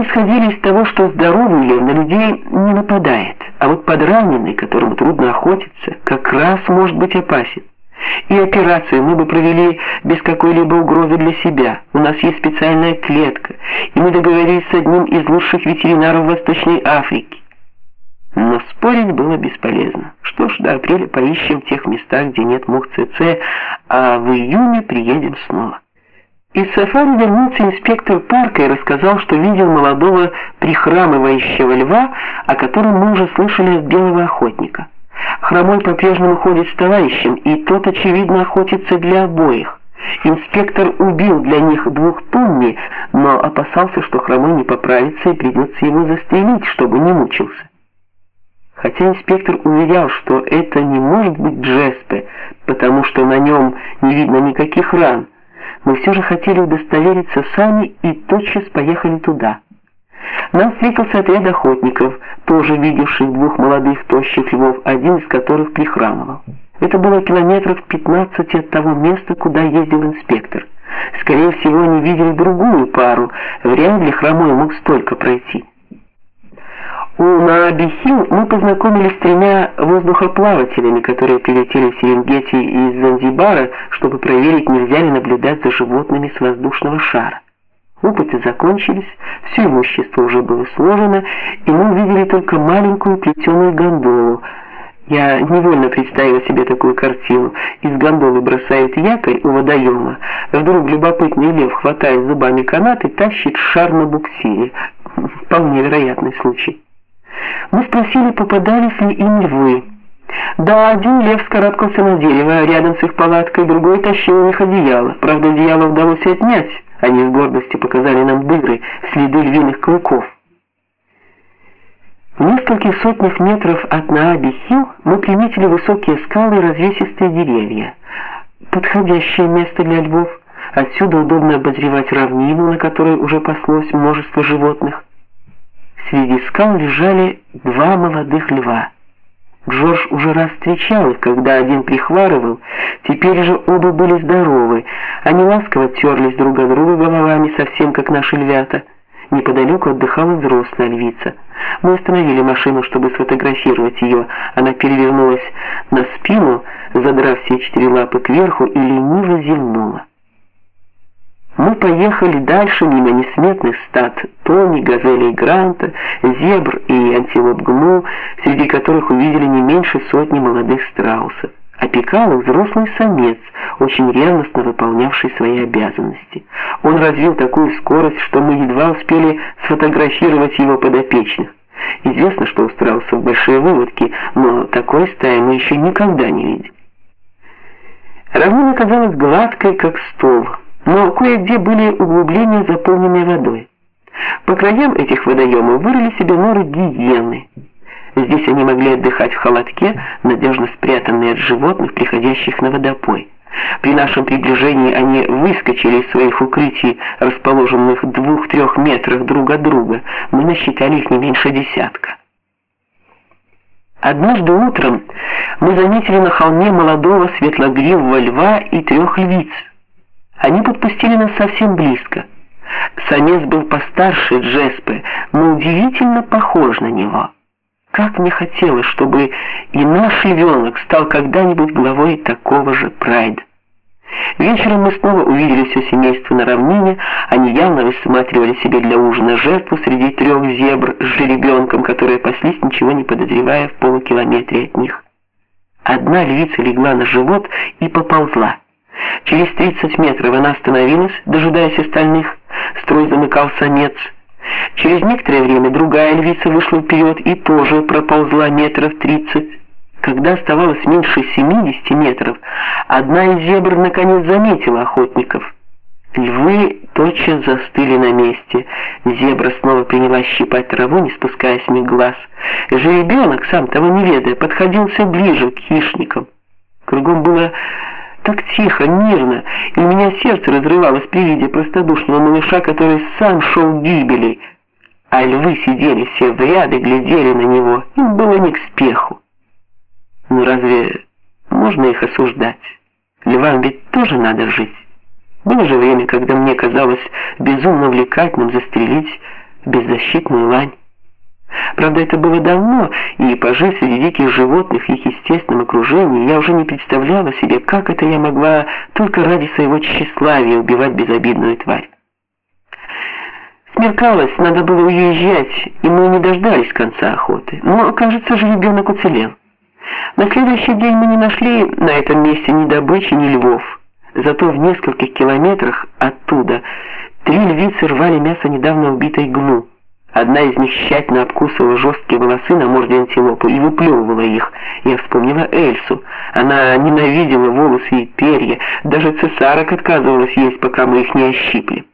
Мы исходили из того, что здоровый лев на людей не нападает, а вот подраненный, которому трудно охотиться, как раз может быть опасен. И операцию мы бы провели без какой-либо угрозы для себя. У нас есть специальная клетка, и мы договорились с одним из лучших ветеринаров Восточной Африки. Но спорить было бесполезно. Что ж, до апреля поищем в тех местах, где нет мух ЦЦ, а в июне приедем снова. Из сафари вернулся инспектор парка и рассказал, что видел молодого прихрамывающего льва, о котором мы уже слышали от белого охотника. Хромой по-прежнему ходит с товарищем, и тот, очевидно, охотится для обоих. Инспектор убил для них двух тумми, но опасался, что Хромой не поправится и придется его застрелить, чтобы не мучился. Хотя инспектор уверял, что это не может быть Джеспе, потому что на нем не видно никаких ран, мы все же хотели удостовериться сами и тотчас поехали туда. Нам встретился отряд охотников, тоже видевших двух молодых тощих львов, один из которых прихрамывал. Это было километров 15 от того места, куда ездил инспектор. Скорее всего, они видели другую пару, вряд ли хромой мог столько пройти. У Наабихил мы познакомились с тремя воздухоплавателями, которые прилетели в Серенгети из Занзибара, чтобы проверить, нельзя ли наблюдать за животными с воздушного шара. Опыты закончились, все имущество уже было сложено, и мы увидели только маленькую плетеную гондолу. Я невольно представила себе такую картину. Из гондолы бросают якорь у водоема. Вдруг любопытный лев хватает зубами канат и тащит шар на буксире. Вполне вероятный случай. Мы спросили, попадались ли им львы. Да, один лев скарабкался на дерево рядом с их палаткой, другой тащил у них одеяло. Правда, одеяло удалось отнять. Они с гордостью показали нам дыры, следы львиных клыков. В нескольких сотнях метров от Нааби-Хилл мы приметили высокие скалы и развесистые деревья. Подходящее место для львов. Отсюда удобно обозревать равнину, на которой уже паслось множество животных. Среди скал лежали два молодых льва. Джордж уже раз встречал их, когда один прихварывал, теперь же оба были здоровы. Они ласково терлись друг о друга головами, совсем как наши львята. Неподалеку отдыхала взрослая львица. Мы остановили машину, чтобы сфотографировать ее. Она перевернулась на спину, задрав все четыре лапы кверху и лениво зевнула. Мы поехали дальше мимо несметных стад тони, газелей Гранта, зебр и антилоп гну, среди которых увидели не меньше сотни молодых страусов. Опекал их взрослый самец, очень ревностно выполнявший свои обязанности. Он развил такую скорость, что мы едва успели сфотографировать его подопечных. Известно, что у страусов большие выводки, но такой стаи мы еще никогда не видели. Равнина казалась гладкой, как стол но кое-где были углубления, заполненные водой. По краям этих водоемов вырыли себе норы гиены. Здесь они могли отдыхать в холодке, надежно спрятанные от животных, приходящих на водопой. При нашем приближении они выскочили из своих укрытий, расположенных в двух-трех метрах друг от друга. Мы насчитали их не меньше десятка. Однажды утром мы заметили на холме молодого светлогривого льва и трех львиц. Они подпустили нас совсем близко. Самец был постарше Джеспы, но удивительно похож на него. Как мне хотелось, чтобы и наш львенок стал когда-нибудь главой такого же прайда. Вечером мы снова увидели все семейство на равнине, они явно высматривали себе для ужина жертву среди трех зебр с жеребенком, которые паслись, ничего не подозревая в полукилометре от них. Одна львица легла на живот и поползла. Через 30 метров она остановилась, дожидаясь остальных. Строй замыкал самец. Через некоторое время другая львица вышла вперед и тоже проползла метров 30. Когда оставалось меньше 70 метров, одна из зебр наконец заметила охотников. Львы тотчас застыли на месте. Зебра снова принялась щипать траву, не спуская с них глаз. Жеребенок, сам того не ведая, подходил все ближе к хищникам. Кругом было так тихо, мирно, и у меня сердце разрывалось при виде простодушного малыша, который сам шел к гибели. А львы сидели все в ряд и глядели на него, им было не к спеху. Ну разве можно их осуждать? Львам ведь тоже надо жить. Было же время, когда мне казалось безумно увлекательным застрелить беззащитную лань. Правда, это было давно, и пожив среди диких животных в их естественном окружении, я уже не представляла себе, как это я могла только ради своего тщеславия убивать безобидную тварь. Смеркалось, надо было уезжать, и мы не дождались конца охоты. Но, кажется, жеребенок уцелел. На следующий день мы не нашли на этом месте ни добычи, ни львов. Зато в нескольких километрах оттуда три львицы рвали мясо недавно убитой гну. Одна из них тщательно обкусывала жесткие волосы на морде антилопы и выплевывала их. Я вспомнила Эльсу. Она ненавидела волосы и перья. Даже цесарок отказывалась есть, пока мы их не ощипли.